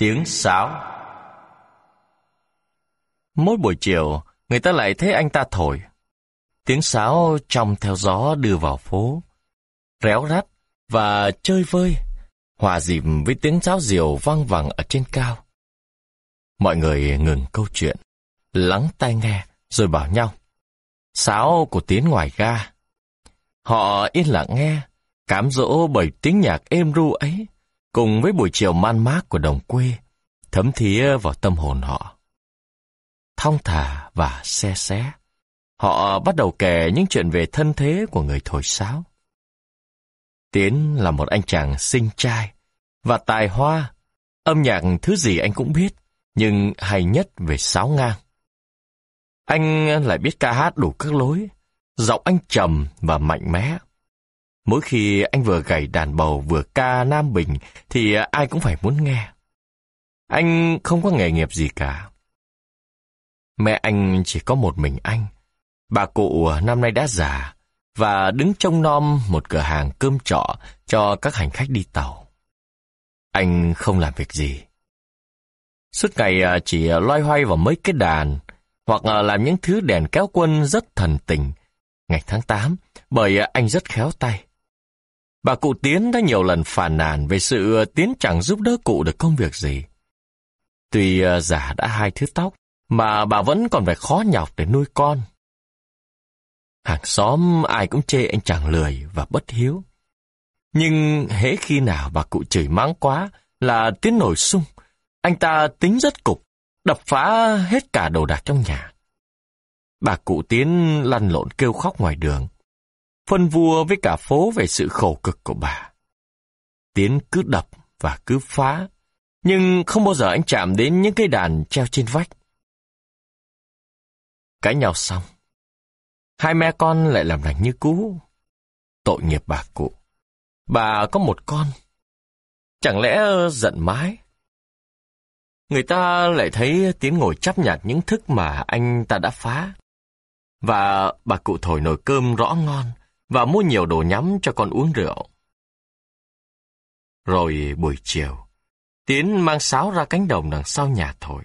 Tiếng sáo Mỗi buổi chiều, người ta lại thấy anh ta thổi. Tiếng sáo trong theo gió đưa vào phố. Réo rắt và chơi vơi, hòa dịp với tiếng sáo diều vang vẳng ở trên cao. Mọi người ngừng câu chuyện, lắng tai nghe, rồi bảo nhau. Sáo của Tiến ngoài ga. Họ yên lặng nghe, cám dỗ bởi tiếng nhạc êm ru ấy, cùng với buổi chiều man mác của đồng quê, thấm thía vào tâm hồn họ. Thong thả và xe xé, họ bắt đầu kể những chuyện về thân thế của người thổi sáo. Tiến là một anh chàng sinh trai và tài hoa, âm nhạc thứ gì anh cũng biết, nhưng hay nhất về sáo ngang. Anh lại biết ca hát đủ các lối, giọng anh trầm và mạnh mẽ. Mỗi khi anh vừa gảy đàn bầu vừa ca Nam Bình thì ai cũng phải muốn nghe. Anh không có nghề nghiệp gì cả. Mẹ anh chỉ có một mình anh. Bà cụ năm nay đã già và đứng trông nom một cửa hàng cơm trọ cho các hành khách đi tàu. Anh không làm việc gì. Suốt ngày à, chỉ loay hoay vào mấy cái đàn hoặc à, làm những thứ đèn kéo quân rất thần tình. Ngày tháng 8, bởi anh rất khéo tay. Bà cụ Tiến đã nhiều lần phàn nàn về sự ờ, Tiến chẳng giúp đỡ cụ được công việc gì. Tuy ờ, già đã hai thứ tóc, mà bà vẫn còn phải khó nhọc để nuôi con. Hàng xóm ai cũng chê anh chàng lười và bất hiếu. Nhưng hễ khi nào bà cụ chửi mắng quá là Tiến nổi sung, anh ta tính rất cục, đập phá hết cả đồ đạc trong nhà. Bà cụ Tiến lăn lộn kêu khóc ngoài đường, phân vua với cả phố về sự khổ cực của bà. Tiến cứ đập và cứ phá, nhưng không bao giờ anh chạm đến những cây đàn treo trên vách. Cãi nhau xong, hai mẹ con lại làm lành như cũ. Tội nghiệp bà cụ. Bà có một con. Chẳng lẽ giận mái? Người ta lại thấy Tiến ngồi chấp nhặt những thức mà anh ta đã phá. Và bà cụ thổi nồi cơm rõ ngon và mua nhiều đồ nhắm cho con uống rượu. Rồi buổi chiều, Tiến mang sáo ra cánh đồng đằng sau nhà thổi.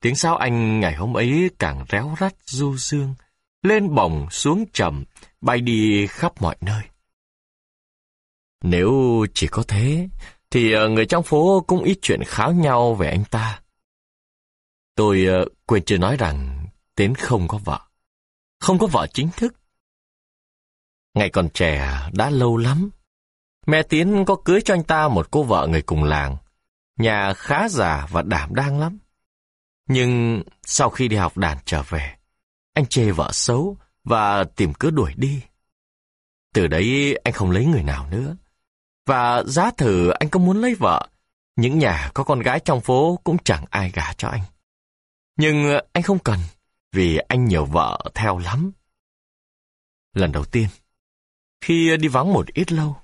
Tiếng sáo anh ngày hôm ấy càng réo rắt du dương, lên bồng xuống trầm, bay đi khắp mọi nơi. Nếu chỉ có thế, thì ờ, người trong phố cũng ít chuyện kháo nhau về anh ta. Tôi ờ, quên chưa nói rằng Tiến không có vợ. Không có vợ chính thức. Ngày còn trẻ đã lâu lắm. Mẹ Tiến có cưới cho anh ta một cô vợ người cùng làng. Nhà khá già và đảm đang lắm. Nhưng sau khi đi học đàn trở về, anh chê vợ xấu và tìm cớ đuổi đi. Từ đấy anh không lấy người nào nữa. Và giá thử anh có muốn lấy vợ, những nhà có con gái trong phố cũng chẳng ai gả cho anh. Nhưng anh không cần, vì anh nhiều vợ theo lắm. Lần đầu tiên, khi đi vắng một ít lâu,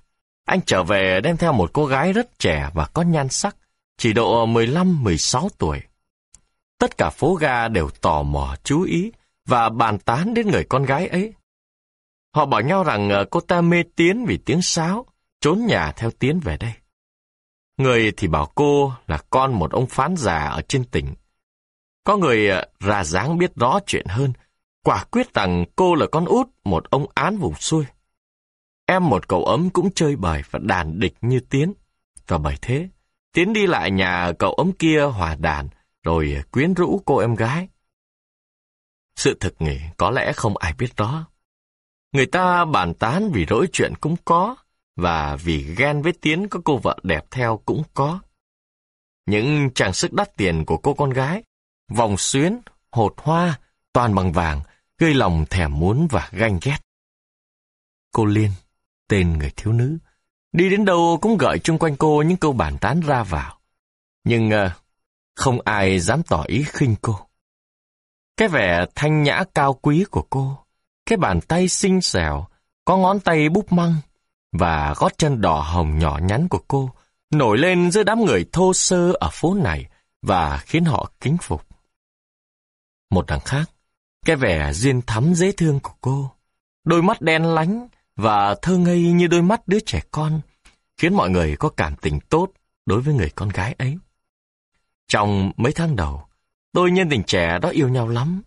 anh trở về đem theo một cô gái rất trẻ và có nhan sắc, chỉ độ 15-16 tuổi. Tất cả phố ga đều tò mò chú ý và bàn tán đến người con gái ấy. Họ bảo nhau rằng ờ, cô ta mê Tiến vì tiếng sáo, trốn nhà theo Tiến về đây. Người thì bảo cô là con một ông phán già ở trên tỉnh. Có người ờ, ra dáng biết rõ chuyện hơn, quả quyết rằng cô là con út một ông án vùng xuôi. Em một cậu ấm cũng chơi bời và đàn địch như Tiến. Và bởi thế, Tiến đi lại nhà cậu ấm kia hòa đàn, rồi quyến rũ cô em gái. Sự thực nghỉ có lẽ không ai biết đó. Người ta bàn tán vì rỗi chuyện cũng có, và vì ghen với Tiến có cô vợ đẹp theo cũng có. Những trang sức đắt tiền của cô con gái, vòng xuyến, hột hoa, toàn bằng vàng, gây lòng thèm muốn và ganh ghét. Cô Liên, tên người thiếu nữ, đi đến đâu cũng gợi chung quanh cô những câu bàn tán ra vào. Nhưng uh, không ai dám tỏ ý khinh cô. Cái vẻ thanh nhã cao quý của cô, cái bàn tay xinh xẻo, có ngón tay búp măng, và gót chân đỏ hồng nhỏ nhắn của cô nổi lên giữa đám người thô sơ ở phố này và khiến họ kính phục. Một đằng khác, cái vẻ duyên thắm dễ thương của cô, đôi mắt đen lánh và thơ ngây như đôi mắt đứa trẻ con, khiến mọi người có cảm tình tốt đối với người con gái ấy. Trong mấy tháng đầu, đôi nhân tình trẻ đó yêu nhau lắm.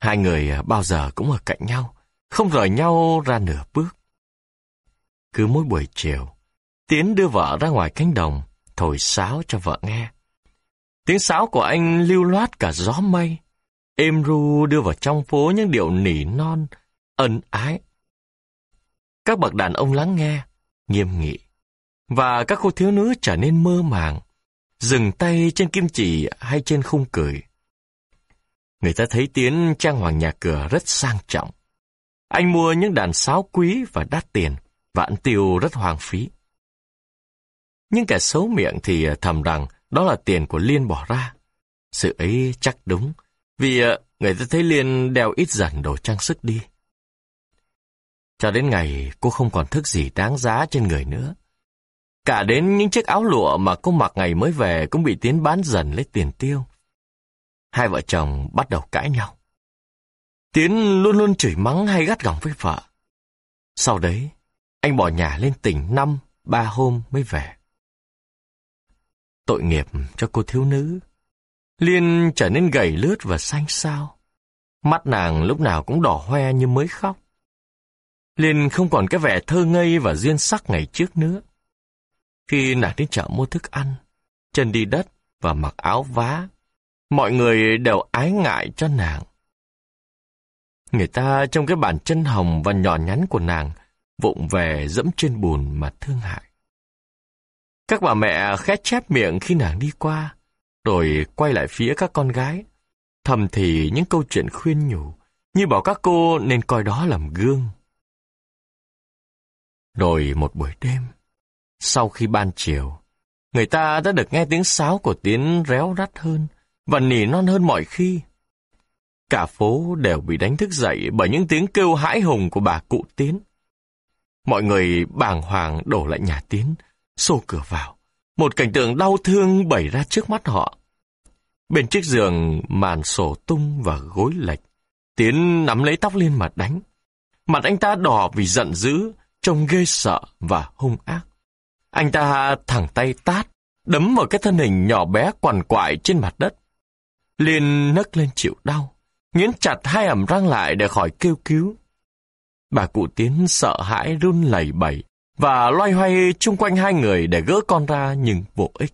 Hai người à, bao giờ cũng ở cạnh nhau, không rời nhau ra nửa bước. Cứ mỗi buổi chiều, Tiến đưa vợ ra ngoài cánh đồng, thổi sáo cho vợ nghe. Tiếng sáo của anh lưu loát cả gió mây. Êm ru đưa vào trong phố những điệu nỉ non, ân ái. Các bậc đàn ông lắng nghe, nghiêm nghị. Và các cô thiếu nữ trở nên mơ màng, dừng tay trên kim chỉ hay trên khung cười. Người ta thấy Tiến trang hoàng nhà cửa rất sang trọng. Anh mua những đàn sáo quý và đắt tiền, và ăn tiêu rất hoang phí. Nhưng kẻ xấu miệng thì thầm rằng đó là tiền của Liên bỏ ra. Sự ấy chắc đúng, vì ờ, người ta thấy Liên đeo ít dần đồ trang sức đi. Cho đến ngày cô không còn thức gì đáng giá trên người nữa. Cả đến những chiếc áo lụa mà cô mặc ngày mới về cũng bị Tiến bán dần lấy tiền tiêu. Hai vợ chồng bắt đầu cãi nhau. Tiến luôn luôn chửi mắng hay gắt gỏng với vợ. Sau đấy, anh bỏ nhà lên tỉnh năm, ba hôm mới về. Tội nghiệp cho cô thiếu nữ. Liên trở nên gầy lướt và xanh xao. Mắt nàng lúc nào cũng đỏ hoe như mới khóc. Liên không còn cái vẻ thơ ngây và duyên sắc ngày trước nữa. Khi nàng đến chợ mua thức ăn, chân đi đất và mặc áo vá, mọi người đều ái ngại cho nàng. Người ta trong cái bàn chân hồng và nhỏ nhắn của nàng vụng về dẫm trên bùn mà thương hại. Các bà mẹ khét chép miệng khi nàng đi qua, rồi quay lại phía các con gái, thầm thì những câu chuyện khuyên nhủ, như bảo các cô nên coi đó làm gương. Rồi một buổi đêm, sau khi ban chiều, người ta đã được nghe tiếng sáo của Tiến réo rắt hơn và nỉ non hơn mọi khi. Cả phố đều bị đánh thức dậy bởi những tiếng kêu hãi hùng của bà cụ Tiến. Mọi người bàng hoàng đổ lại nhà Tiến, xô cửa vào. Một cảnh tượng đau thương bày ra trước mắt họ. Bên chiếc giường màn sổ tung và gối lệch. Tiến nắm lấy tóc Liên mà đánh. Mặt anh ta đỏ vì giận dữ, trông ghê sợ và hung ác. Anh ta thẳng tay tát, đấm vào cái thân hình nhỏ bé quằn quại trên mặt đất. Liên nấc lên chịu đau, nghiến chặt hai ẩm răng lại để khỏi kêu cứu. Bà cụ Tiến sợ hãi run lẩy bẩy và loay hoay chung quanh hai người để gỡ con ra nhưng vô ích.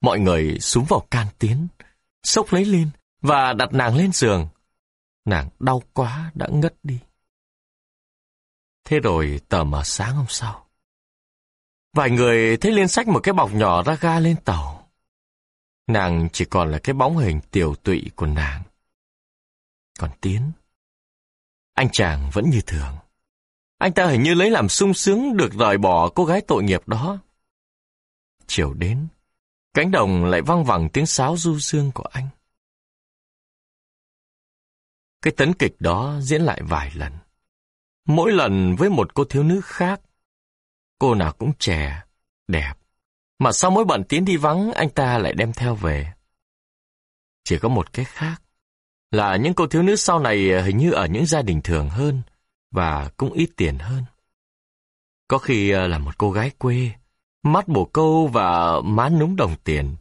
Mọi người xuống vào can Tiến, xốc lấy Liên và đặt nàng lên giường. Nàng đau quá đã ngất đi. Thế rồi tờ mờ sáng hôm sau. Vài người thấy Liên sách một cái bọc nhỏ ra ga lên tàu. Nàng chỉ còn là cái bóng hình tiểu tụy của nàng. Còn Tiến anh chàng vẫn như thường. Anh ta hình như lấy làm sung sướng được rời bỏ cô gái tội nghiệp đó. Chiều đến, cánh đồng lại vang vẳng tiếng sáo du dương của anh. Cái tấn kịch đó diễn lại vài lần. Mỗi lần với một cô thiếu nữ khác. Cô nào cũng trẻ, đẹp. Mà sau mỗi bận tiến đi vắng, anh ta lại đem theo về. Chỉ có một cái khác là những cô thiếu nữ sau này hình như ở những gia đình thường hơn và cũng ít tiền hơn. Có khi à, là một cô gái quê, mắt bồ câu và má núng đồng tiền.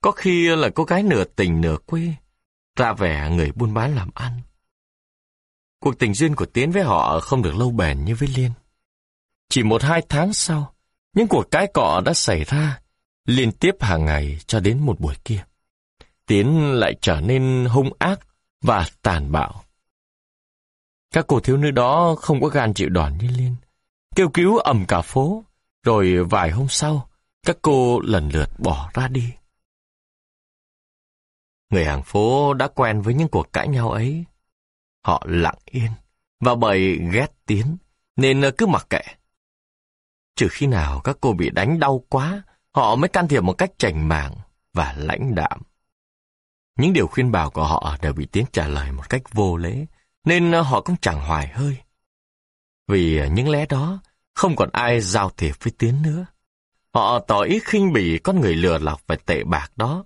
Có khi à, là cô gái nửa tình nửa quê, ra vẻ người buôn bán làm ăn. Cuộc tình duyên của Tiến với họ không được lâu bền như với Liên. Chỉ một hai tháng sau, những cuộc cái cọ đã xảy ra liên tiếp hàng ngày cho đến một buổi kia. Tiến lại trở nên hung ác và tàn bạo. Các cô thiếu nữ đó không có gan chịu đòn như Liên. Kêu cứu ầm cả phố, rồi vài hôm sau, các cô lần lượt bỏ ra đi. Người hàng phố đã quen với những cuộc cãi nhau ấy. Họ lặng yên, và bởi ghét Tiến, nên cứ mặc kệ. Trừ khi nào các cô bị đánh đau quá, họ mới can thiệp một cách chảnh mảng và lãnh đạm. Những điều khuyên bảo của họ đều bị Tiến trả lời một cách vô lễ, nên họ cũng chẳng hoài hơi. Vì những lẽ đó, không còn ai giao thiệp với Tiến nữa. Họ tỏ ý khinh bỉ con người lừa lọc và tệ bạc đó.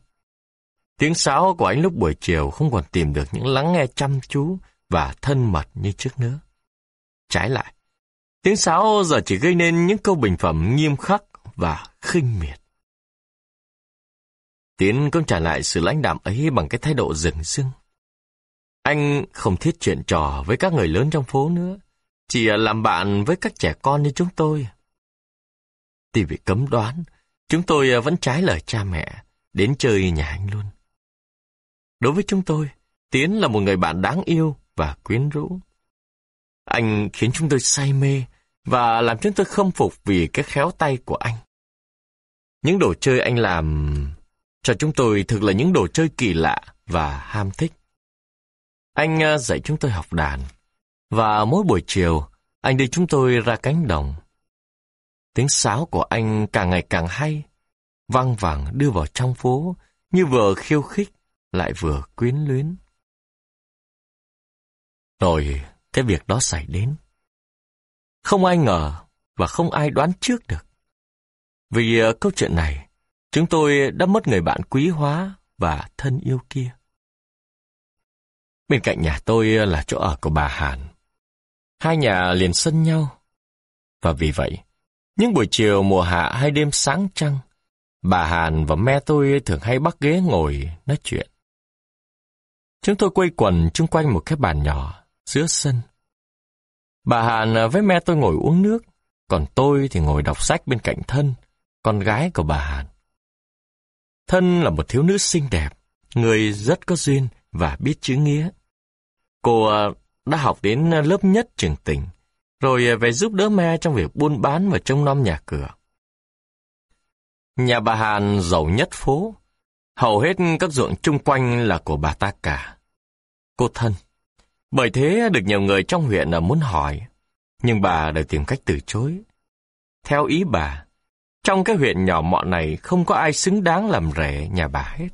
Tiếng sáo của anh lúc buổi chiều không còn tìm được những lắng nghe chăm chú và thân mật như trước nữa. Trái lại, tiếng sáo giờ chỉ gây nên những câu bình phẩm nghiêm khắc và khinh miệt. Tiến cũng trả lại sự lãnh đạm ấy bằng cái thái độ rừng rưng. Anh không thiết chuyện trò với các người lớn trong phố nữa, chỉ làm bạn với các trẻ con như chúng tôi. Tuy bị cấm đoán, chúng tôi vẫn trái lời cha mẹ, đến chơi nhà anh luôn. Đối với chúng tôi, Tiến là một người bạn đáng yêu và quyến rũ. Anh khiến chúng tôi say mê và làm chúng tôi khâm phục vì cái khéo tay của anh. Những đồ chơi anh làm cho chúng tôi thực là những đồ chơi kỳ lạ và ham thích. Anh à, dạy chúng tôi học đàn, và mỗi buổi chiều, anh đưa chúng tôi ra cánh đồng. Tiếng sáo của anh càng ngày càng hay, văng vẳng đưa vào trong phố, như vừa khiêu khích, lại vừa quyến luyến. Rồi, cái việc đó xảy đến. Không ai ngờ và không ai đoán trước được. Vì ờ, câu chuyện này, chúng tôi đã mất người bạn quý hóa và thân yêu kia. Bên cạnh nhà tôi ờ, là chỗ ở của bà Hàn. Hai nhà liền sân nhau. Và vì vậy, những buổi chiều mùa hạ hay đêm sáng trăng, bà Hàn và mẹ tôi thường hay bắt ghế ngồi nói chuyện. Chúng tôi quây quần chung quanh một cái bàn nhỏ giữa sân. Bà Hàn à, với mẹ tôi ngồi uống nước, còn tôi thì ngồi đọc sách bên cạnh thân, con gái của bà Hàn. Thân là một thiếu nữ xinh đẹp, người rất có duyên và biết chữ nghĩa. Cô à, đã học đến lớp nhất trường tỉnh, rồi về giúp đỡ mẹ trong việc buôn bán và trông nom nhà cửa. Nhà bà Hàn giàu nhất phố, hầu hết các ruộng chung quanh là của bà ta cả. Cô thân, bởi thế được nhiều người trong huyện muốn hỏi, nhưng bà đều tìm cách từ chối. Theo ý bà, trong cái huyện nhỏ mọn này không có ai xứng đáng làm rể nhà bà hết.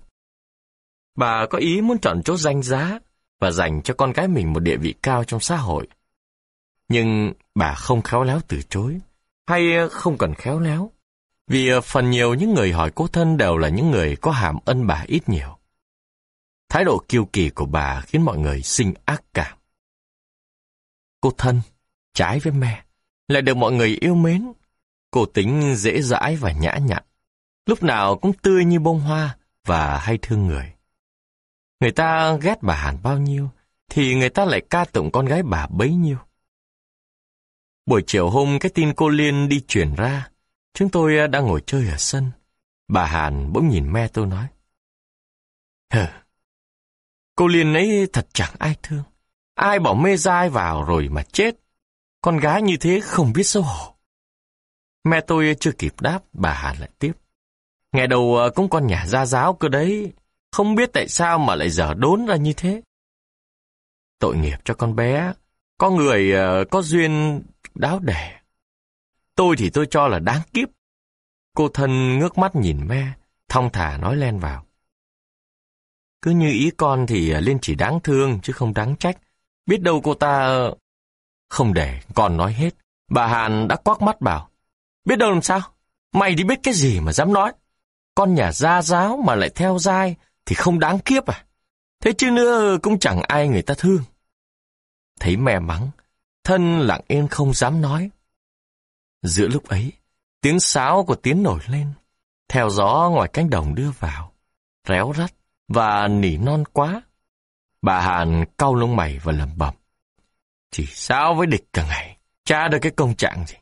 Bà có ý muốn chọn chỗ danh giá và dành cho con gái mình một địa vị cao trong xã hội. Nhưng bà không khéo léo từ chối, hay không cần khéo léo, vì phần nhiều những người hỏi cô thân đều là những người có hàm ân bà ít nhiều. Thái độ kiêu kỳ của bà khiến mọi người sinh ác cảm. Cô thân, trái với mẹ, lại được mọi người yêu mến. Cô tính dễ dãi và nhã nhặn, lúc nào cũng tươi như bông hoa và hay thương người. Người ta ghét bà Hàn bao nhiêu, thì người ta lại ca tụng con gái bà bấy nhiêu. Buổi chiều hôm cái tin cô Liên đi chuyển ra, chúng tôi đang ngồi chơi ở sân. Bà Hàn bỗng nhìn me tôi nói. Hờ, cô Liên ấy thật chẳng ai thương. Ai bỏ mê dai vào rồi mà chết. Con gái như thế không biết xấu hổ. Mẹ tôi chưa kịp đáp, bà hà lại tiếp. Ngày đầu ờ, cũng con nhà gia giáo cơ đấy. Không biết tại sao mà lại dở đốn ra như thế. Tội nghiệp cho con bé. Có người ờ, có duyên đáo đẻ. Tôi thì tôi cho là đáng kiếp. Cô thân ngước mắt nhìn me, thong thả nói len vào. Cứ như ý con thì à, Liên chỉ đáng thương chứ không đáng trách. Biết đâu cô ta... Ờ, không để con nói hết. Bà Hàn đã quắc mắt bảo. Biết đâu làm sao? Mày đi biết cái gì mà dám nói? Con nhà gia giáo mà lại theo dai thì không đáng kiếp à? Thế chứ nữa cũng chẳng ai người ta thương. Thấy mẹ mắng, thân lặng yên không dám nói. Giữa lúc ấy, tiếng sáo của tiếng nổi lên, theo gió ngoài cánh đồng đưa vào, réo rắt và nỉ non quá. Bà Hàn cau lông mày và lẩm bẩm. Chỉ sao với địch cả ngày, cha được cái công trạng gì.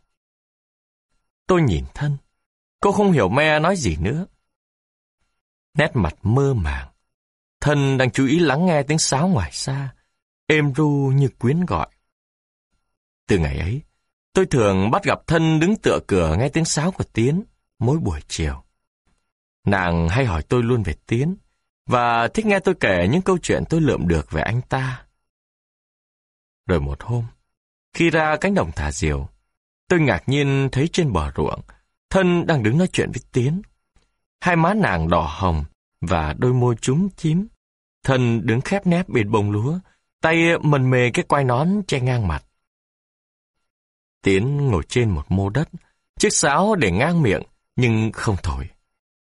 Tôi nhìn thân, cô không hiểu me nói gì nữa nét mặt mơ màng. Thân đang chú ý lắng nghe tiếng sáo ngoài xa, êm ru như quyến gọi. Từ ngày ấy, tôi thường bắt gặp thân đứng tựa cửa nghe tiếng sáo của Tiến mỗi buổi chiều. Nàng hay hỏi tôi luôn về Tiến, và thích nghe tôi kể những câu chuyện tôi lượm được về anh ta. Rồi một hôm, khi ra cánh đồng thả diều, tôi ngạc nhiên thấy trên bờ ruộng, thân đang đứng nói chuyện với Tiến. Hai má nàng đỏ hồng và đôi môi trúng chím. Thân đứng khép nép bên bông lúa, tay mần mề cái quai nón che ngang mặt. Tiến ngồi trên một mô đất, chiếc sáo để ngang miệng, nhưng không thổi.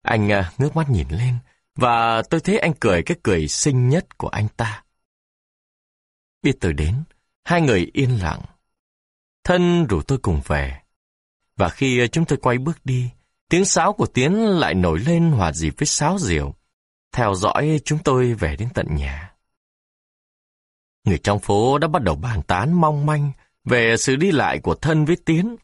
Anh à, ngước mắt nhìn lên, và tôi thấy anh cười cái cười xinh nhất của anh ta. Biết tôi đến, hai người yên lặng. Thân rủ tôi cùng về. Và khi chúng tôi quay bước đi, Tiếng sáo của Tiến lại nổi lên hòa dịp với sáo diều, theo dõi chúng tôi về đến tận nhà. Người trong phố đã bắt đầu bàn tán mong manh về sự đi lại của thân với Tiến.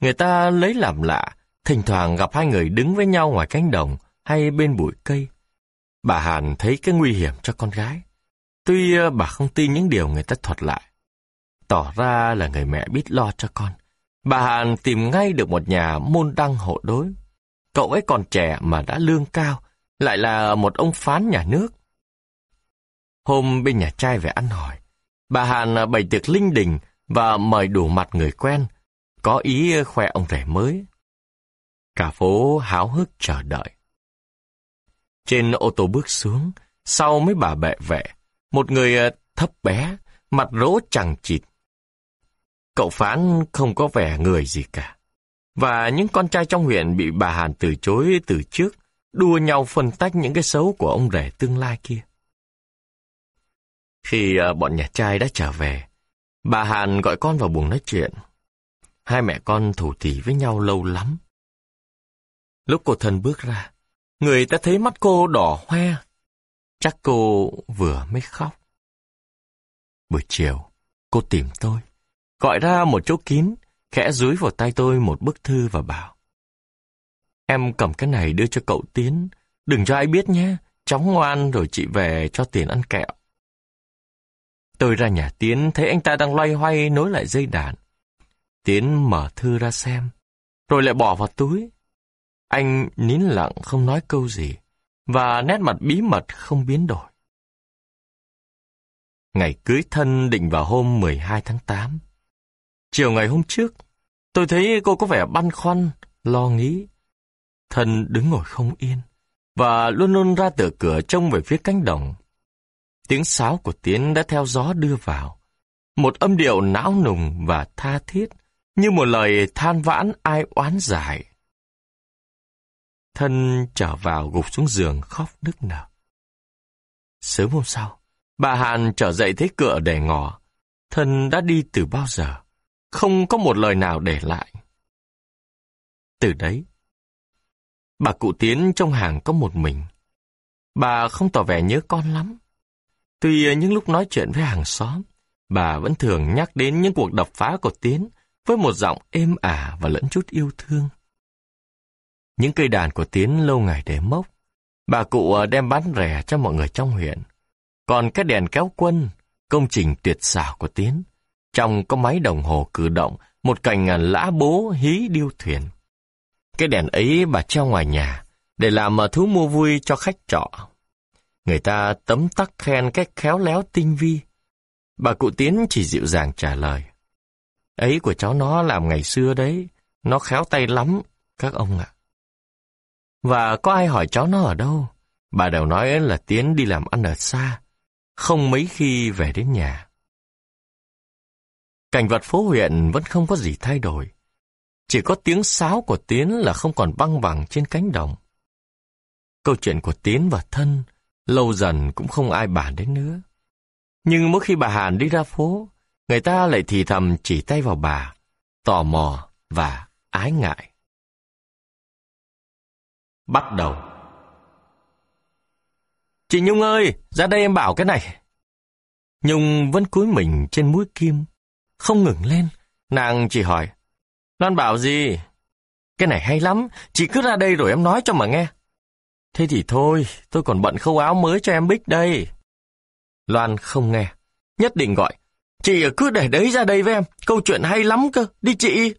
Người ta lấy làm lạ, thỉnh thoảng gặp hai người đứng với nhau ngoài cánh đồng hay bên bụi cây. Bà Hàn thấy cái nguy hiểm cho con gái. Tuy ờ, bà không tin những điều người ta thuật lại. Tỏ ra là người mẹ biết lo cho con. Bà Hàn tìm ngay được một nhà môn đăng hộ đối. Cậu ấy còn trẻ mà đã lương cao, lại là một ông phán nhà nước. Hôm bên nhà trai về ăn hỏi, bà Hàn ờ, bày tiệc linh đình và mời đủ mặt người quen, có ý ờ, khoe ông rể mới. Cả phố háo hức chờ đợi. Trên ô tô bước xuống, sau mấy bà bệ vệ, một người ờ, thấp bé, mặt rỗ chẳng chịt. Cậu phán không có vẻ người gì cả. Và những con trai trong huyện bị bà Hàn từ chối từ trước, đua nhau phân tách những cái xấu của ông rể tương lai kia. Khi ờ, bọn nhà trai đã trở về, bà Hàn gọi con vào buồng nói chuyện. Hai mẹ con thủ thỉ với nhau lâu lắm. Lúc cô thân bước ra, người ta thấy mắt cô đỏ hoe. Chắc cô vừa mới khóc. Buổi chiều, cô tìm tôi, gọi ra một chỗ kín, khẽ dúi vào tay tôi một bức thư và bảo. Em cầm cái này đưa cho cậu Tiến, đừng cho ai biết nhé, chóng ngoan rồi chị về cho tiền ăn kẹo. Tôi ra nhà Tiến thấy anh ta đang loay hoay nối lại dây đàn. Tiến mở thư ra xem, rồi lại bỏ vào túi. Anh nín lặng không nói câu gì, và nét mặt bí mật không biến đổi. Ngày cưới thân định vào hôm 12 tháng 8. Chiều ngày hôm trước, tôi thấy cô có vẻ băn khoăn, lo nghĩ. Thân đứng ngồi không yên, và luôn luôn ra từ cửa trông về phía cánh đồng. Tiếng sáo của Tiến đã theo gió đưa vào. Một âm điệu não nùng và tha thiết, như một lời than vãn ai oán giải. Thân trở vào gục xuống giường khóc nức nở. Sớm hôm sau, bà Hàn trở dậy thấy cửa để ngỏ. Thân đã đi từ bao giờ, không có một lời nào để lại. Từ đấy, bà cụ Tiến trong hàng có một mình. Bà không tỏ vẻ nhớ con lắm. Tuy những lúc nói chuyện với hàng xóm, bà vẫn thường nhắc đến những cuộc đập phá của Tiến với một giọng êm ả và lẫn chút yêu thương. Những cây đàn của Tiến lâu ngày để mốc, bà cụ ờ, đem bán rẻ cho mọi người trong huyện. Còn cái đèn kéo quân, công trình tuyệt xảo của Tiến, trong có máy đồng hồ cử động, một cành ờ, lã bố hí điêu thuyền. Cái đèn ấy bà treo ngoài nhà, để làm ờ, thú mua vui cho khách trọ. Người ta tấm tắc khen cách khéo léo tinh vi. Bà cụ Tiến chỉ dịu dàng trả lời. Ấy của cháu nó làm ngày xưa đấy, nó khéo tay lắm, các ông ạ. Và có ai hỏi cháu nó ở đâu? Bà đều nói là Tiến đi làm ăn ở xa, không mấy khi về đến nhà. Cảnh vật phố huyện vẫn không có gì thay đổi. Chỉ có tiếng sáo của Tiến là không còn băng bằng trên cánh đồng. Câu chuyện của Tiến và Thân lâu dần cũng không ai bàn đến nữa. Nhưng mỗi khi bà Hàn đi ra phố, người ta lại thì thầm chỉ tay vào bà, tò mò và ái ngại. Bắt đầu Chị Nhung ơi, ra đây em bảo cái này. Nhung vẫn cúi mình trên mũi kim, không ngừng lên. Nàng chỉ hỏi, Loan bảo gì? Cái này hay lắm, chị cứ ra đây rồi em nói cho mà nghe. Thế thì thôi, tôi còn bận khâu áo mới cho em Bích đây. Loan không nghe, nhất định gọi. Chị cứ để đấy ra đây với em, câu chuyện hay lắm cơ, đi chị.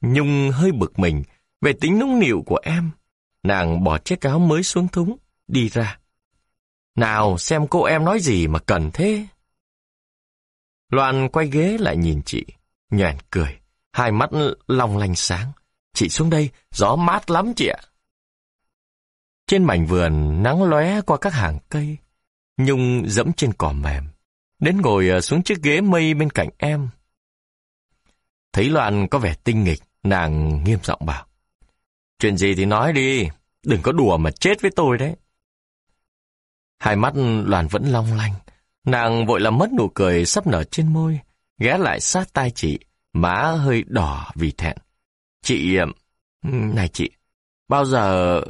Nhung hơi bực mình về tính nũng nịu của em. Nàng bỏ chiếc áo mới xuống thúng, đi ra. Nào xem cô em nói gì mà cần thế. Loan quay ghế lại nhìn chị, nhoẻn cười, hai mắt long lanh sáng. Chị xuống đây, gió mát lắm chị ạ. Trên mảnh vườn nắng lóe qua các hàng cây, Nhung dẫm trên cỏ mềm, đến ngồi ờ, xuống chiếc ghế mây bên cạnh em. Thấy Loan có vẻ tinh nghịch, nàng nghiêm giọng bảo. Chuyện gì thì nói đi, đừng có đùa mà chết với tôi đấy. Hai mắt Loan vẫn long lanh, nàng vội làm mất nụ cười sắp nở trên môi, ghé lại sát tai chị, má hơi đỏ vì thẹn. Chị... Này chị, bao giờ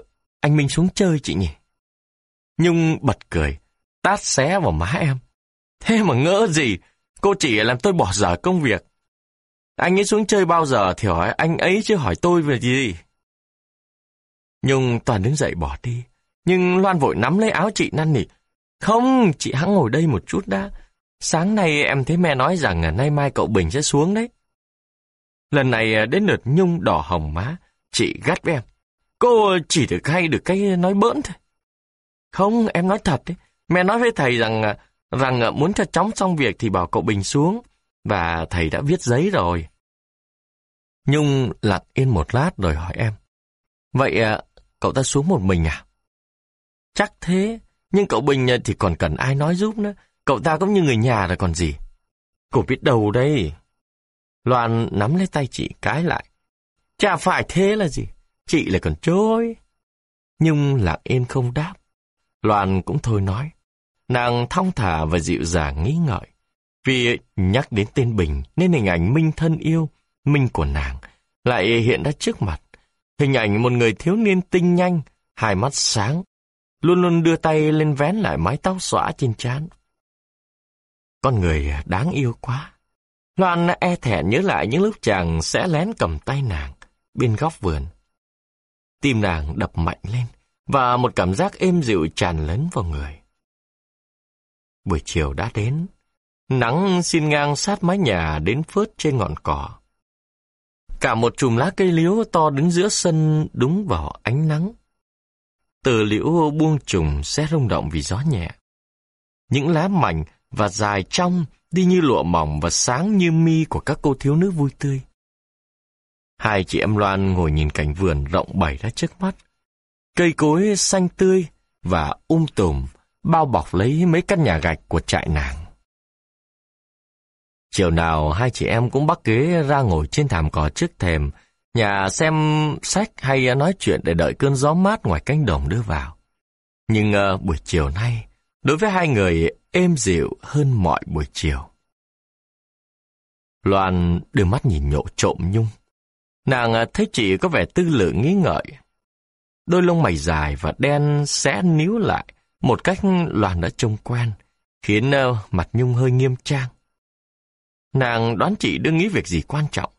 anh Minh xuống chơi chị nhỉ? Nhung bật cười, tát xé vào má em. Thế mà ngỡ gì, cô chỉ làm tôi bỏ dở công việc. Anh ấy xuống chơi bao giờ thì hỏi anh ấy chứ hỏi tôi về gì. Nhung toàn đứng dậy bỏ đi. Nhưng Loan vội nắm lấy áo chị năn nỉ. Không, chị hãng ngồi đây một chút đã. Sáng nay em thấy mẹ nói rằng nay mai cậu Bình sẽ xuống đấy. Lần này đến lượt Nhung đỏ hồng má, chị gắt với em. Cô chỉ được hay được cái nói bỡn thôi. Không, em nói thật đấy. Mẹ nói với thầy rằng rằng muốn cho chóng xong việc thì bảo cậu Bình xuống. Và thầy đã viết giấy rồi. Nhung lặng yên một lát rồi hỏi em. Vậy cậu ta xuống một mình à? Chắc thế, nhưng cậu Bình thì còn cần ai nói giúp nữa. Cậu ta cũng như người nhà rồi còn gì. Cô biết đâu đây. Loan nắm lấy tay chị cái lại. Chả phải thế là gì. Chị lại còn trôi. Nhưng lặng yên không đáp. Loan cũng thôi nói. Nàng thong thả và dịu dàng nghĩ ngợi. Vì nhắc đến tên Bình nên hình ảnh Minh thân yêu, Minh của nàng, lại hiện ra trước mặt. Hình ảnh một người thiếu niên tinh nhanh, hai mắt sáng, luôn luôn đưa tay lên vén lại mái tóc xõa trên trán. Con người đáng yêu quá. Loan e thẹn nhớ lại những lúc chàng sẽ lén cầm tay nàng bên góc vườn. Tim nàng đập mạnh lên và một cảm giác êm dịu tràn lấn vào người. Buổi chiều đã đến, nắng xin ngang sát mái nhà đến phớt trên ngọn cỏ. Cả một chùm lá cây liễu to đứng giữa sân đúng vào ánh nắng. Từ liễu buông trùng sẽ rung động vì gió nhẹ. Những lá mảnh và dài trong đi như lụa mỏng và sáng như mi của các cô thiếu nữ vui tươi. Hai chị em Loan ngồi nhìn cảnh vườn rộng bày ra trước mắt. Cây cối xanh tươi và um tùm bao bọc lấy mấy căn nhà gạch của trại nàng. Chiều nào hai chị em cũng bắt ghế ra ngồi trên thảm cỏ trước thềm, nhà xem sách hay nói chuyện để đợi cơn gió mát ngoài cánh đồng đưa vào. Nhưng uh, buổi chiều nay, đối với hai người êm dịu hơn mọi buổi chiều. Loan đưa mắt nhìn nhộ trộm Nhung. Nàng ờ, thấy chị có vẻ tư lự nghĩ ngợi. Đôi lông mày dài và đen sẽ níu lại, một cách Loan đã trông quen, khiến ờ, mặt Nhung hơi nghiêm trang. Nàng đoán chị đương nghĩ việc gì quan trọng.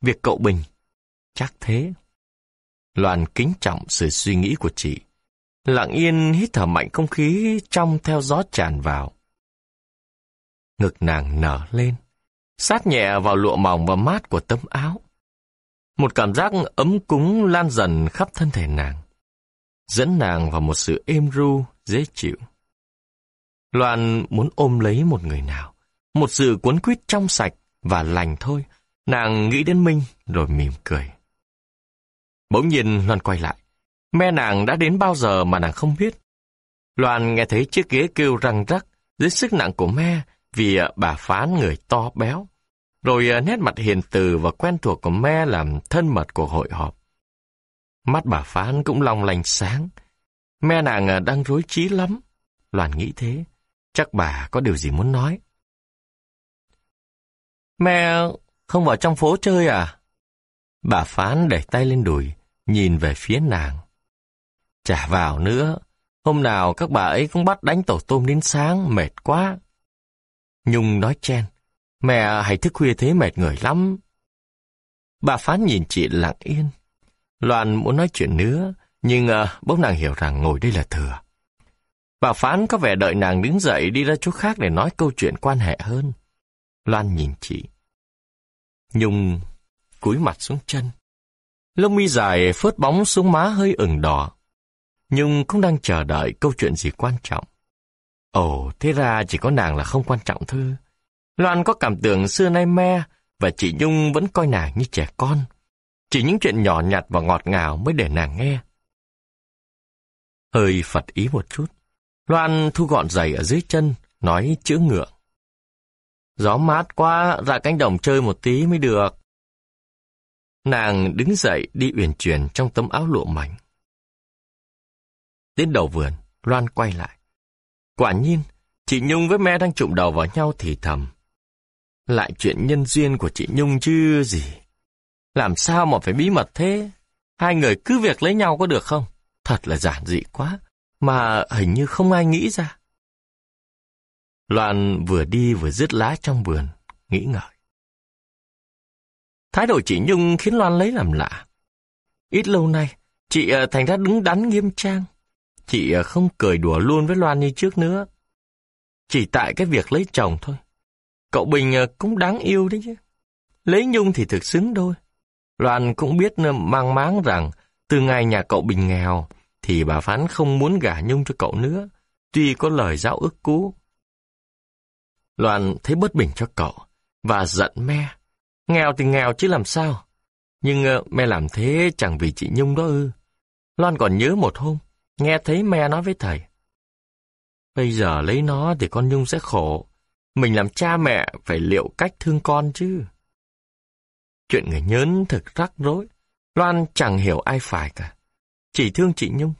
Việc cậu Bình. Chắc thế. Loan kính trọng sự suy nghĩ của chị. Lặng yên hít thở mạnh không khí trong theo gió tràn vào. Ngực nàng nở lên, sát nhẹ vào lụa mỏng và mát của tấm áo. Một cảm giác ấm cúng lan dần khắp thân thể nàng, dẫn nàng vào một sự êm ru, dễ chịu. Loan muốn ôm lấy một người nào, một sự cuốn quýt trong sạch và lành thôi. Nàng nghĩ đến Minh rồi mỉm cười. Bỗng nhiên Loan quay lại. Mẹ nàng đã đến bao giờ mà nàng không biết. Loan nghe thấy chiếc ghế kêu răng rắc dưới sức nặng của mẹ vì à, bà phán người to béo. Rồi à, nét mặt hiền từ và quen thuộc của mẹ làm thân mật của hội họp. Mắt bà phán cũng long lành sáng. Mẹ nàng à, đang rối trí lắm. Loan nghĩ thế. Chắc bà có điều gì muốn nói. Mẹ không vào trong phố chơi à? Bà Phán đẩy tay lên đùi, nhìn về phía nàng. Chả vào nữa, hôm nào các bà ấy cũng bắt đánh tổ tôm đến sáng, mệt quá. Nhung nói chen, mẹ hãy thức khuya thế mệt người lắm. Bà Phán nhìn chị lặng yên. Loan muốn nói chuyện nữa, nhưng uh, bỗng nàng hiểu rằng ngồi đây là thừa. Bà Phán có vẻ đợi nàng đứng dậy đi ra chỗ khác để nói câu chuyện quan hệ hơn. Loan nhìn chị. Nhung cúi mặt xuống chân. Lông mi dài phớt bóng xuống má hơi ửng đỏ. Nhung cũng đang chờ đợi câu chuyện gì quan trọng. Ồ, thế ra chỉ có nàng là không quan trọng thư. Loan có cảm tưởng xưa nay me và chị Nhung vẫn coi nàng như trẻ con. Chỉ những chuyện nhỏ nhặt và ngọt ngào mới để nàng nghe. Hơi phật ý một chút. Loan thu gọn giày ở dưới chân, nói chữ ngượng. Gió mát quá, ra cánh đồng chơi một tí mới được. Nàng đứng dậy đi uyển chuyển trong tấm áo lụa mảnh. Đến đầu vườn, Loan quay lại. Quả nhiên, chị Nhung với mẹ đang trụm đầu vào nhau thì thầm. Lại chuyện nhân duyên của chị Nhung chứ gì. Làm sao mà phải bí mật thế? Hai người cứ việc lấy nhau có được không? Thật là giản dị quá. mà hình như không ai nghĩ ra. Loan vừa đi vừa dứt lá trong vườn, nghĩ ngợi. Thái độ chị Nhung khiến Loan lấy làm lạ. Ít lâu nay, chị ờ, thành ra đứng đắn nghiêm trang. Chị ờ, không cười đùa luôn với Loan như trước nữa. Chỉ tại cái việc lấy chồng thôi. Cậu Bình ờ, cũng đáng yêu đấy chứ. Lấy Nhung thì thực xứng đôi. Loan cũng biết mang máng rằng từ ngày nhà cậu Bình nghèo thì bà Phán không muốn gả Nhung cho cậu nữa, tuy có lời giao ước cũ. Loan thấy bất bình cho cậu và giận me. Nghèo thì nghèo chứ làm sao. Nhưng uh, me làm thế chẳng vì chị Nhung đó ư. Loan còn nhớ một hôm, nghe thấy me nói với thầy. Bây giờ lấy nó thì con Nhung sẽ khổ. Mình làm cha mẹ phải liệu cách thương con chứ. Chuyện người nhớn thực rắc rối. Loan chẳng hiểu ai phải cả. Chỉ thương chị Nhung.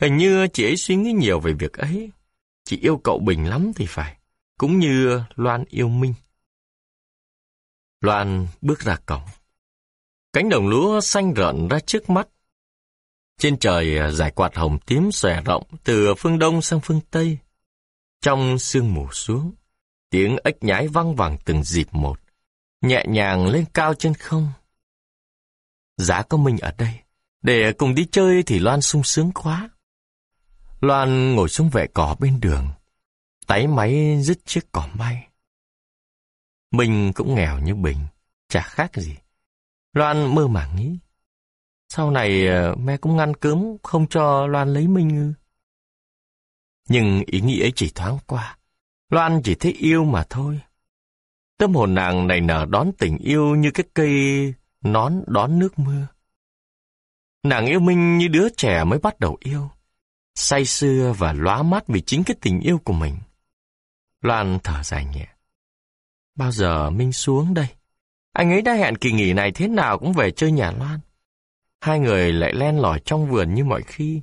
Hình như chị ấy suy nghĩ nhiều về việc ấy. Chị yêu cậu Bình lắm thì phải. Cũng như Loan yêu Minh. Loan bước ra cổng. Cánh đồng lúa xanh rợn ra trước mắt. Trên trời giải quạt hồng tím xòe rộng từ phương đông sang phương tây. Trong sương mù xuống, tiếng ếch nhái văng vẳng từng dịp một, nhẹ nhàng lên cao trên không. Giá có mình ở đây, để cùng đi chơi thì Loan sung sướng quá. Loan ngồi xuống vệ cỏ bên đường, tái máy dứt chiếc cỏ may. Mình cũng nghèo như Bình, chả khác gì. Loan mơ màng nghĩ. Sau này ờ, mẹ cũng ngăn cấm không cho Loan lấy Minh ư. Nhưng ý nghĩ ấy chỉ thoáng qua. Loan chỉ thấy yêu mà thôi. Tâm hồn nàng này nở đón tình yêu như cái cây nón đón nước mưa. Nàng yêu Minh như đứa trẻ mới bắt đầu yêu, say sưa và lóa mắt vì chính cái tình yêu của mình. Loan thở dài nhẹ. Bao giờ Minh xuống đây? Anh ấy đã hẹn kỳ nghỉ này thế nào cũng về chơi nhà Loan. Hai người lại len lỏi trong vườn như mọi khi,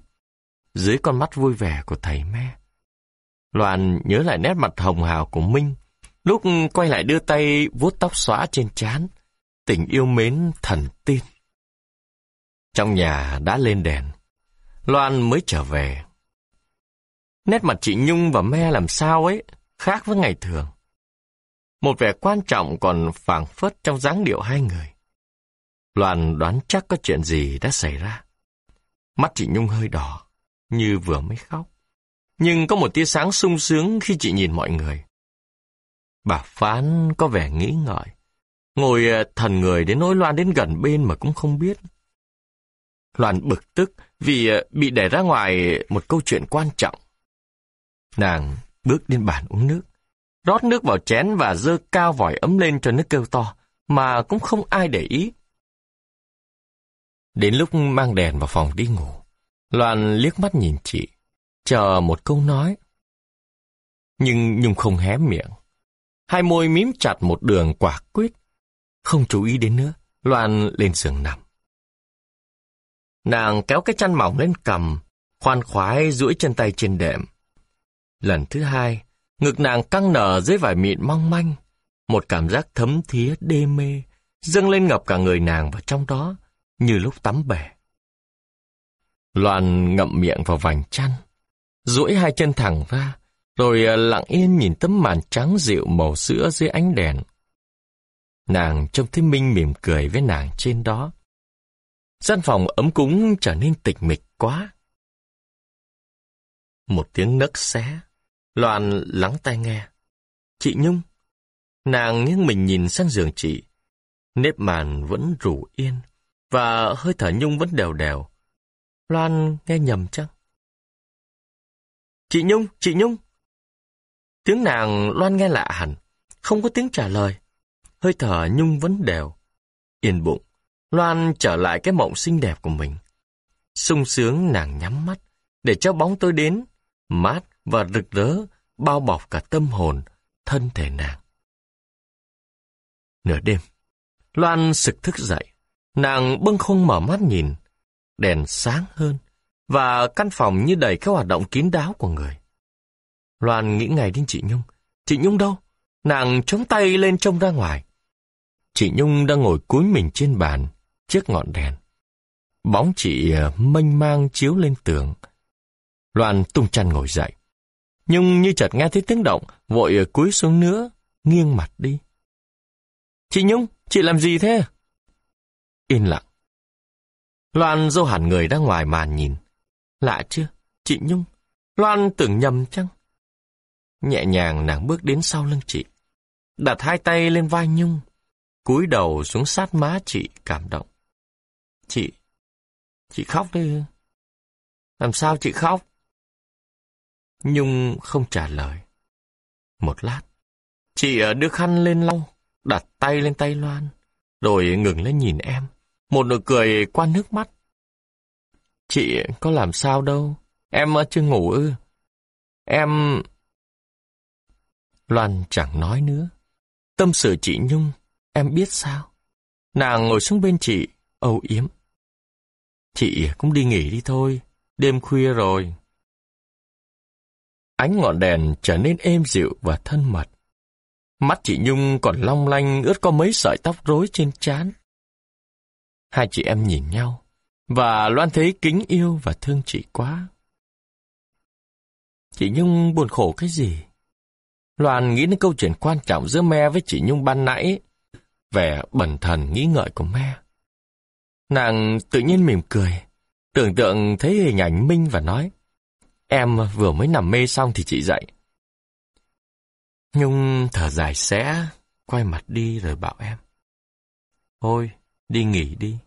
dưới con mắt vui vẻ của thầy me. Loan nhớ lại nét mặt hồng hào của Minh, lúc quay lại đưa tay vuốt tóc xóa trên trán, tình yêu mến thần tin. Trong nhà đã lên đèn, Loan mới trở về. Nét mặt chị Nhung và me làm sao ấy, khác với ngày thường. Một vẻ quan trọng còn phảng phất trong dáng điệu hai người. Loan đoán chắc có chuyện gì đã xảy ra. Mắt chị Nhung hơi đỏ, như vừa mới khóc. Nhưng có một tia sáng sung sướng khi chị nhìn mọi người. Bà Phán có vẻ nghĩ ngợi. Ngồi ờ, thần người đến nỗi Loan đến gần bên mà cũng không biết. Loan bực tức vì ờ, bị để ra ngoài một câu chuyện quan trọng. Nàng bước đến bàn uống nước, rót nước vào chén và dơ cao vòi ấm lên cho nước kêu to, mà cũng không ai để ý. Đến lúc mang đèn vào phòng đi ngủ, Loan liếc mắt nhìn chị, chờ một câu nói. Nhưng Nhung không hé miệng. Hai môi mím chặt một đường quả quyết. Không chú ý đến nữa, Loan lên giường nằm. Nàng kéo cái chăn mỏng lên cầm, khoan khoái duỗi chân tay trên đệm. Lần thứ hai, ngực nàng căng nở dưới vải mịn mong manh. Một cảm giác thấm thía đê mê, dâng lên ngập cả người nàng vào trong đó, như lúc tắm bể. Loan ngậm miệng vào vành chăn, duỗi hai chân thẳng ra, rồi à, lặng yên nhìn tấm màn trắng dịu màu sữa dưới ánh đèn. Nàng trông thấy Minh mỉm cười với nàng trên đó. Gian phòng ấm cúng trở nên tịch mịch quá. Một tiếng nấc xé, Loan lắng tai nghe. Chị Nhung, nàng nghiêng mình nhìn sang giường chị. Nếp màn vẫn rủ yên, và hơi thở Nhung vẫn đều đều. Loan nghe nhầm chăng? Chị Nhung, chị Nhung. Tiếng nàng Loan nghe lạ hẳn, không có tiếng trả lời. Hơi thở Nhung vẫn đều. Yên bụng, Loan trở lại cái mộng xinh đẹp của mình. sung sướng nàng nhắm mắt, để cho bóng tôi đến, mát và rực rỡ, bao bọc cả tâm hồn, thân thể nàng. Nửa đêm, Loan sực thức dậy. Nàng bưng không mở mắt nhìn, đèn sáng hơn, và căn phòng như đầy các hoạt động kín đáo của người. Loan nghĩ ngày đến chị Nhung. Chị Nhung đâu? Nàng chống tay lên trông ra ngoài. Chị Nhung đang ngồi cúi mình trên bàn, chiếc ngọn đèn. Bóng chị ờ, mênh mang chiếu lên tường. Loan tung chăn ngồi dậy. nhưng như chợt nghe thấy tiếng động, vội cúi xuống nữa, nghiêng mặt đi. Chị Nhung, chị làm gì thế? Yên lặng. Loan dâu hẳn người ra ngoài màn nhìn. Lạ chưa? Chị Nhung. Loan tưởng nhầm chăng? Nhẹ nhàng nàng bước đến sau lưng chị. Đặt hai tay lên vai Nhung. cúi đầu xuống sát má chị cảm động. Chị, chị khóc đi. Làm sao chị khóc? Nhung không trả lời. Một lát, chị ờ, đưa khăn lên lau, đặt tay lên tay Loan, rồi ngừng lên nhìn em. Một nụ cười qua nước mắt. Chị có làm sao đâu, em ờ, chưa ngủ ư. Em... Loan chẳng nói nữa. Tâm sự chị Nhung, em biết sao. Nàng ngồi xuống bên chị, âu yếm. Chị cũng đi nghỉ đi thôi, đêm khuya rồi. Ánh ngọn đèn trở nên êm dịu và thân mật. Mắt chị Nhung còn long lanh ướt có mấy sợi tóc rối trên trán. Hai chị em nhìn nhau, và Loan thấy kính yêu và thương chị quá. Chị Nhung buồn khổ cái gì? Loan nghĩ đến câu chuyện quan trọng giữa me với chị Nhung ban nãy, vẻ bẩn thần nghĩ ngợi của me. Nàng tự nhiên mỉm cười, tưởng tượng thấy hình ảnh Minh và nói, em vừa mới nằm mê xong thì chị dậy. Nhung thở dài sẽ, quay mặt đi rồi bảo em. Thôi, đi nghỉ đi.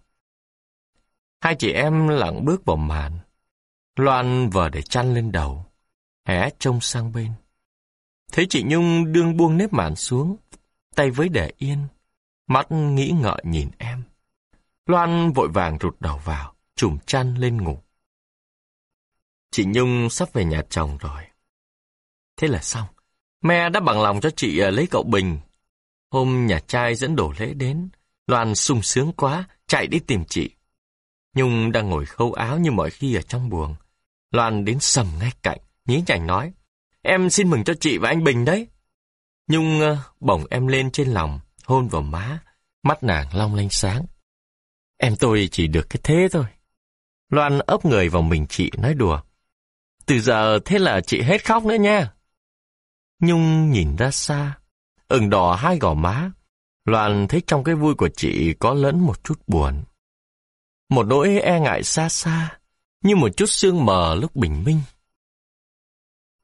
Hai chị em lặng bước vào màn. Loan vờ để chăn lên đầu, hé trông sang bên. Thấy chị Nhung đương buông nếp màn xuống, tay với để yên, mắt nghĩ ngợi nhìn em. Loan vội vàng rụt đầu vào, trùm chăn lên ngủ. Chị Nhung sắp về nhà chồng rồi. Thế là xong. Mẹ đã bằng lòng cho chị à, lấy cậu Bình. Hôm nhà trai dẫn đổ lễ đến, Loan sung sướng quá, chạy đi tìm chị. Nhung đang ngồi khâu áo như mọi khi ở trong buồng. Loan đến sầm ngay cạnh, nhí nhảnh nói, em xin mừng cho chị và anh Bình đấy. Nhung à, bổng em lên trên lòng, hôn vào má, mắt nàng long lanh sáng. Em tôi chỉ được cái thế thôi. Loan ấp người vào mình chị nói đùa. Từ giờ thế là chị hết khóc nữa nha. Nhung nhìn ra xa, ửng đỏ hai gò má. Loan thấy trong cái vui của chị có lẫn một chút buồn. Một nỗi e ngại xa xa, như một chút sương mờ lúc bình minh.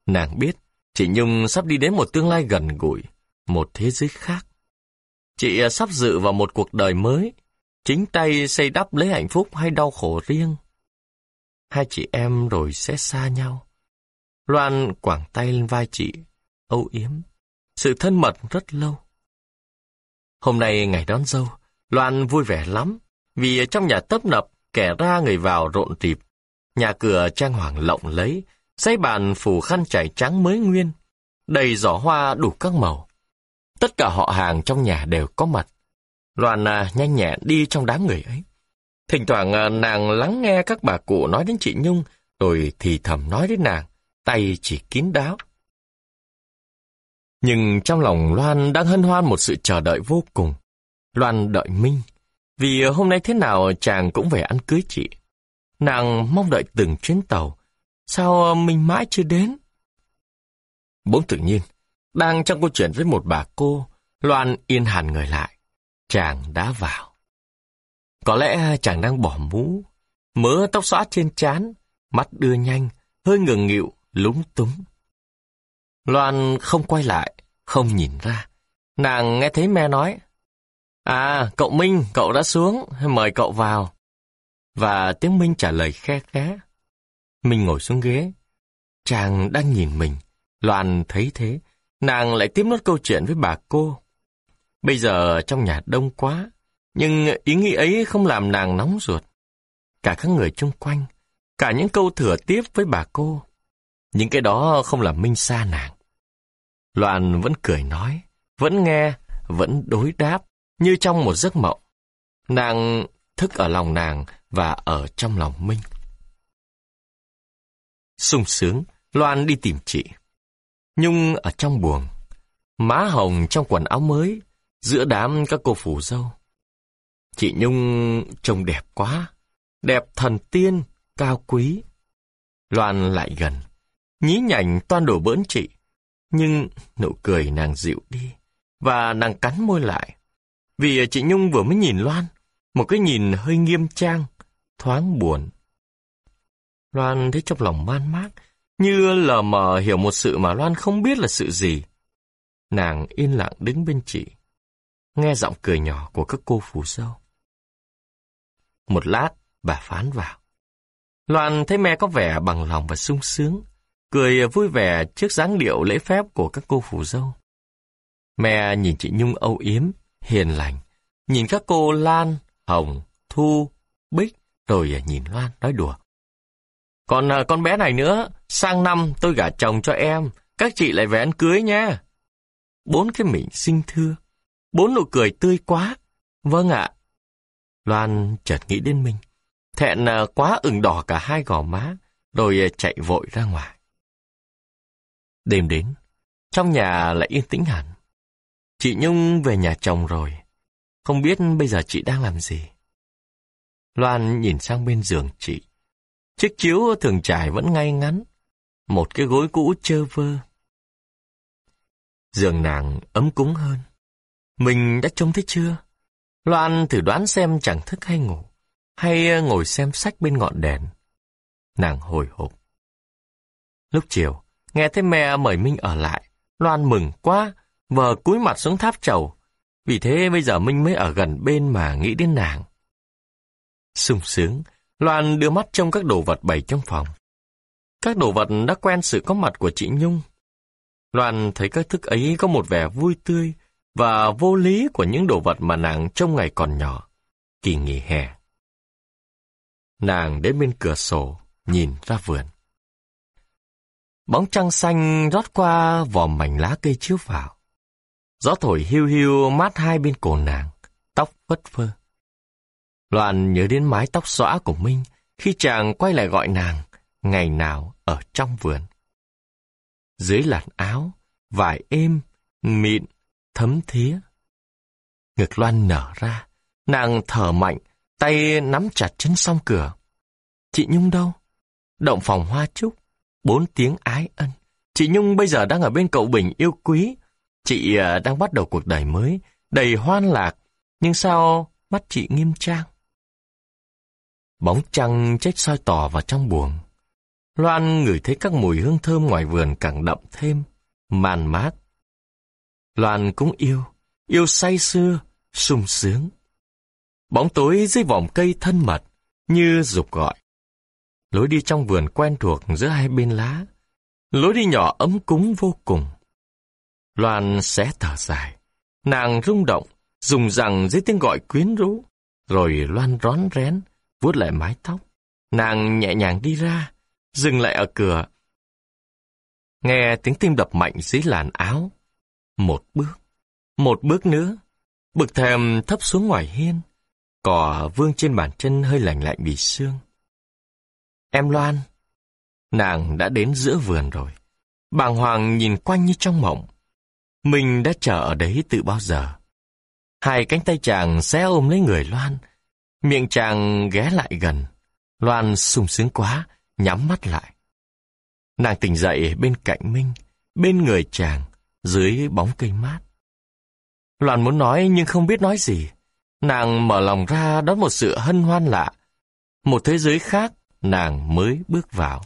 Nàng biết, chị Nhung sắp đi đến một tương lai gần gũi, một thế giới khác. Chị à, sắp dự vào một cuộc đời mới, chính tay xây đắp lấy hạnh phúc hay đau khổ riêng. Hai chị em rồi sẽ xa nhau. Loan quảng tay lên vai chị, âu yếm. Sự thân mật rất lâu. Hôm nay ngày đón dâu, Loan vui vẻ lắm, vì trong nhà tấp nập, kẻ ra người vào rộn rịp. Nhà cửa trang hoàng lộng lấy, giấy bàn phủ khăn trải trắng mới nguyên, đầy giỏ hoa đủ các màu. Tất cả họ hàng trong nhà đều có mặt. Loan à, nhanh nhẹn đi trong đám người ấy. Thỉnh thoảng à, nàng lắng nghe các bà cụ nói đến chị Nhung, rồi thì thầm nói đến nàng, tay chỉ kín đáo. Nhưng trong lòng Loan đang hân hoan một sự chờ đợi vô cùng. Loan đợi Minh, vì hôm nay thế nào chàng cũng về ăn cưới chị. Nàng mong đợi từng chuyến tàu, sao Minh mãi chưa đến? Bỗng tự nhiên, đang trong câu chuyện với một bà cô, Loan yên hẳn người lại. Chàng đã vào. Có lẽ chàng đang bỏ mũ, mớ tóc xóa trên trán, mắt đưa nhanh, hơi ngừng nghịu, lúng túng. Loan không quay lại, không nhìn ra. Nàng nghe thấy me nói, À, cậu Minh, cậu đã xuống, mời cậu vào. Và tiếng Minh trả lời khe khẽ. Minh ngồi xuống ghế. Chàng đang nhìn mình. Loan thấy thế, nàng lại tiếp nốt câu chuyện với bà cô. Bây giờ trong nhà đông quá, nhưng ý nghĩ ấy không làm nàng nóng ruột. Cả các người chung quanh, cả những câu thừa tiếp với bà cô, những cái đó không làm Minh xa nàng. Loan vẫn cười nói, vẫn nghe, vẫn đối đáp, như trong một giấc mộng. Nàng thức ở lòng nàng và ở trong lòng Minh. sung sướng, Loan đi tìm chị. Nhung ở trong buồng, má hồng trong quần áo mới, giữa đám các cô phủ dâu. Chị Nhung trông đẹp quá, đẹp thần tiên, cao quý. Loan lại gần, nhí nhảnh toan đổ bỡn chị. Nhưng nụ cười nàng dịu đi, và nàng cắn môi lại. Vì chị Nhung vừa mới nhìn Loan, một cái nhìn hơi nghiêm trang, thoáng buồn. Loan thấy trong lòng man mác, như lờ mờ hiểu một sự mà Loan không biết là sự gì. Nàng yên lặng đứng bên chị, nghe giọng cười nhỏ của các cô phù dâu. Một lát, bà phán vào. Loan thấy mẹ có vẻ bằng lòng và sung sướng, cười vui vẻ trước dáng điệu lễ phép của các cô phù dâu. Mẹ nhìn chị Nhung âu yếm, hiền lành, nhìn các cô Lan, Hồng, Thu, Bích, rồi nhìn Loan nói đùa. Còn ờ, con bé này nữa, sang năm tôi gả chồng cho em, các chị lại về ăn cưới nha. Bốn cái miệng xinh thưa, bốn nụ cười tươi quá. Vâng ạ. Loan chợt nghĩ đến mình, thẹn à, quá ửng đỏ cả hai gò má, rồi à, chạy vội ra ngoài. Đêm đến, trong nhà lại yên tĩnh hẳn. Chị Nhung về nhà chồng rồi, không biết bây giờ chị đang làm gì. Loan nhìn sang bên giường chị. Chiếc chiếu thường trải vẫn ngay ngắn, một cái gối cũ chơ vơ. Giường nàng ấm cúng hơn. Mình đã trông thấy chưa? Loan thử đoán xem chẳng thức hay ngủ, hay ờ, ngồi xem sách bên ngọn đèn. Nàng hồi hộp. Lúc chiều, nghe thấy mẹ mời Minh ở lại, Loan mừng quá, vờ cúi mặt xuống tháp trầu. Vì thế bây giờ Minh mới ở gần bên mà nghĩ đến nàng sung sướng, Loan đưa mắt trong các đồ vật bày trong phòng. Các đồ vật đã quen sự có mặt của chị Nhung. Loan thấy các thức ấy có một vẻ vui tươi và vô lý của những đồ vật mà nàng trong ngày còn nhỏ, kỳ nghỉ hè. Nàng đến bên cửa sổ, nhìn ra vườn. Bóng trăng xanh rót qua vòm mảnh lá cây chiếu vào. Gió thổi hiu hiu mát hai bên cổ nàng, tóc phất phơ. Loan nhớ đến mái tóc xõa của Minh khi chàng quay lại gọi nàng ngày nào ở trong vườn. Dưới làn áo, vải êm, mịn, thấm thía. Ngực Loan nở ra, nàng thở mạnh, tay nắm chặt chân song cửa. Chị Nhung đâu? Động phòng hoa trúc, bốn tiếng ái ân. Chị Nhung bây giờ đang ở bên cậu Bình yêu quý. Chị à, đang bắt đầu cuộc đời mới, đầy hoan lạc. Nhưng sao mắt chị nghiêm trang? Bóng trăng chết soi tỏ vào trong buồng. Loan ngửi thấy các mùi hương thơm ngoài vườn càng đậm thêm, màn mát. Loan cũng yêu, yêu say sưa, sung sướng. Bóng tối dưới vòng cây thân mật, như dục gọi. Lối đi trong vườn quen thuộc giữa hai bên lá. Lối đi nhỏ ấm cúng vô cùng. Loan xé thở dài. Nàng rung động, dùng rằng dưới tiếng gọi quyến rũ. Rồi Loan rón rén, vuốt lại mái tóc. Nàng nhẹ nhàng đi ra, dừng lại ở cửa. Nghe tiếng tim đập mạnh dưới làn áo. Một bước, một bước nữa. Bực thèm thấp xuống ngoài hiên. Cỏ vương trên bàn chân hơi lạnh lạnh bị sương. Em Loan, nàng đã đến giữa vườn rồi. Bàng hoàng nhìn quanh như trong mộng. Mình đã chờ ở đấy từ bao giờ. Hai cánh tay chàng xé ôm lấy người Loan, Miệng chàng ghé lại gần. Loan sung sướng quá, nhắm mắt lại. Nàng tỉnh dậy bên cạnh Minh, bên người chàng, dưới bóng cây mát. Loan muốn nói nhưng không biết nói gì. Nàng mở lòng ra đón một sự hân hoan lạ. Một thế giới khác, nàng mới bước vào.